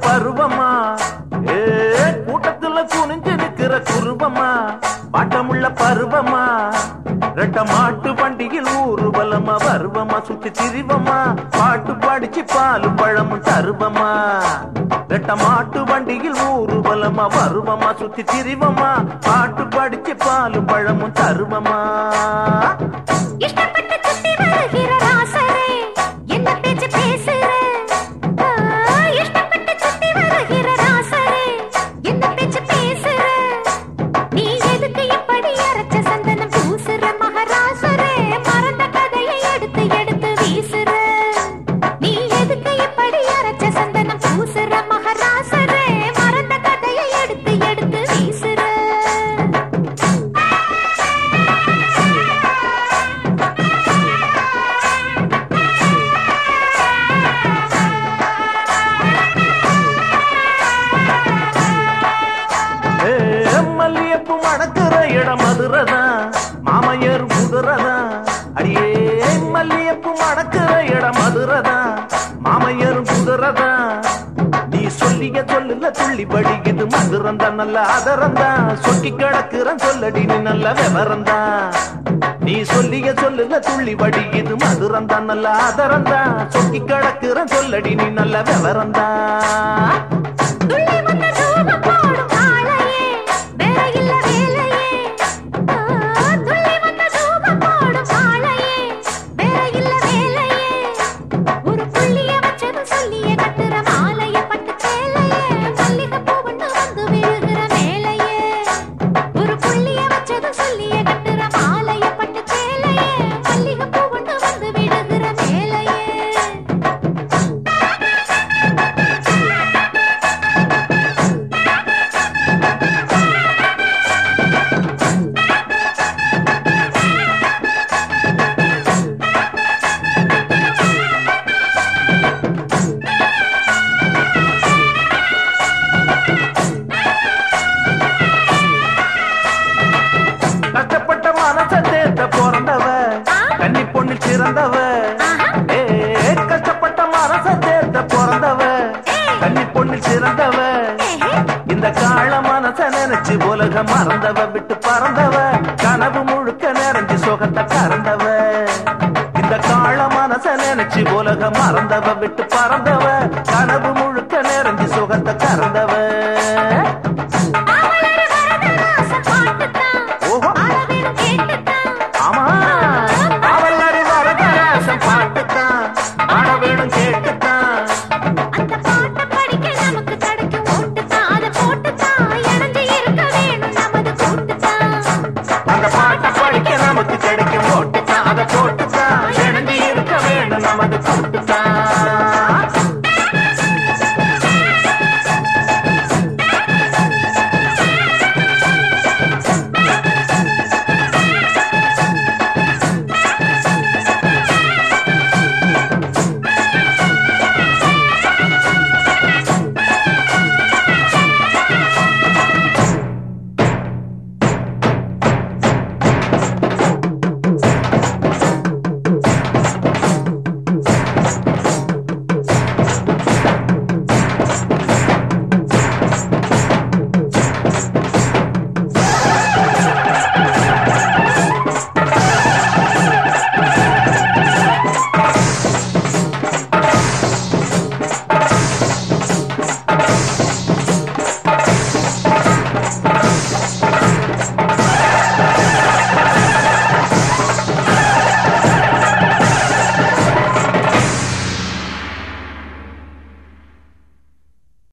பருவமா? ஏ கூட்டத்துல குனிஞ்சு நிக்கிற குருவமா? பாட்டமுள்ள பருவமா? ரெட்ட மாட்டு வண்டியில் பலமா வருவமா சுத்தி திரிவமா? பாட்டு படிச்சு பாலும் பழமும் தருவமா? ரெட்ட மாட்டு வண்டியில் ஊரு பலமா வருவமா சுத்தி திரிவமா? பாட்டு படிச்சு பாலும் பழமும் தருவமா? இஷ்டப்பட்ட அடியே மல்லியப்பு மணக்கிற இடம் மதுரதான் மாமையரும் குதிரதான் நீ சொல்லிய சொல்லுல துள்ளி படிக்குது மதுரம் தான் நல்ல ஆதரம் தான் சொக்கி கிடக்குறன் சொல்லடி நீ நல்ல விவரம் தான் நீ சொல்லிய சொல்லுல துள்ளி படிக்குது மதுரம் தான் நல்ல ஆதரம் தான் சொக்கி கிடக்குறன் சொல்லடி நீ நல்ல விவரம் தான் நிறைஞ்சு சுகத்தை கறந்தவ. இந்த கால மனச நினைச்சு உலக மறந்தவ விட்டு பறந்தவ. கனவு முழுக்க நிறைஞ்சு சுகத்தை கறந்தவ. படிக்க நமக்கு கிடைக்கும் ஓட்டு அதை போட்டு